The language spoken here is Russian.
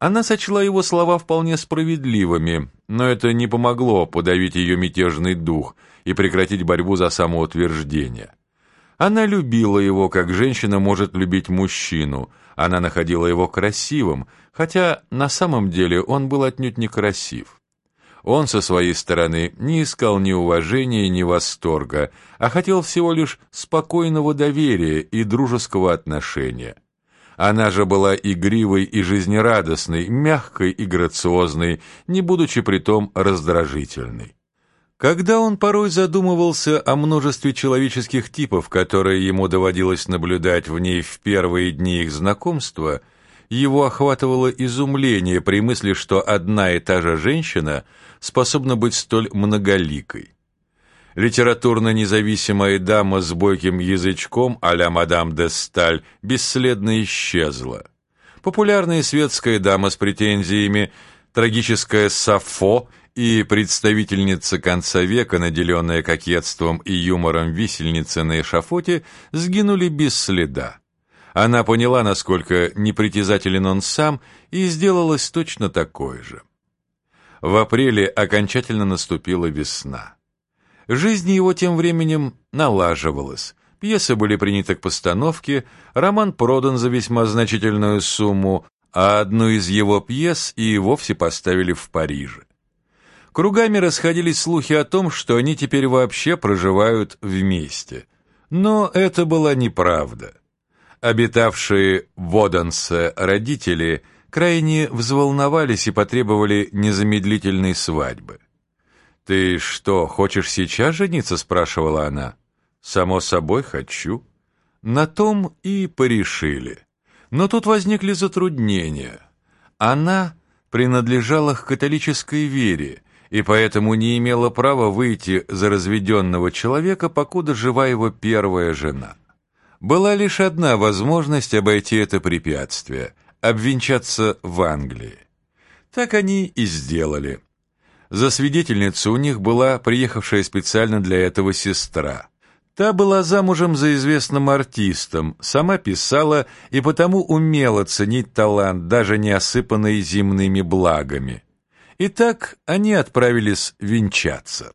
Она сочла его слова вполне справедливыми, но это не помогло подавить ее мятежный дух и прекратить борьбу за самоутверждение. Она любила его, как женщина может любить мужчину. Она находила его красивым, хотя на самом деле он был отнюдь некрасив. Он со своей стороны не искал ни уважения, ни восторга, а хотел всего лишь спокойного доверия и дружеского отношения. Она же была игривой и жизнерадостной, мягкой и грациозной, не будучи притом раздражительной. Когда он порой задумывался о множестве человеческих типов, которые ему доводилось наблюдать в ней в первые дни их знакомства, его охватывало изумление при мысли, что одна и та же женщина способна быть столь многоликой литературно независимая дама с бойким язычком а-ля мадам де Сталь бесследно исчезла. Популярная светская дама с претензиями, трагическая Сафо и представительница конца века, наделенная кокетством и юмором висельницы на эшафоте, сгинули без следа. Она поняла, насколько непритязателен он сам, и сделалась точно такой же. В апреле окончательно наступила весна. Жизнь его тем временем налаживалась. Пьесы были приняты к постановке, роман продан за весьма значительную сумму, а одну из его пьес и вовсе поставили в Париже. Кругами расходились слухи о том, что они теперь вообще проживают вместе. Но это была неправда. Обитавшие в Одансе родители крайне взволновались и потребовали незамедлительной свадьбы. «Ты что, хочешь сейчас жениться?» — спрашивала она. «Само собой, хочу». На том и порешили. Но тут возникли затруднения. Она принадлежала к католической вере и поэтому не имела права выйти за разведенного человека, покуда жива его первая жена. Была лишь одна возможность обойти это препятствие — обвенчаться в Англии. Так они и сделали. За свидетельницу у них была приехавшая специально для этого сестра. Та была замужем за известным артистом, сама писала и потому умела ценить талант, даже не осыпанный земными благами. Итак, они отправились венчаться.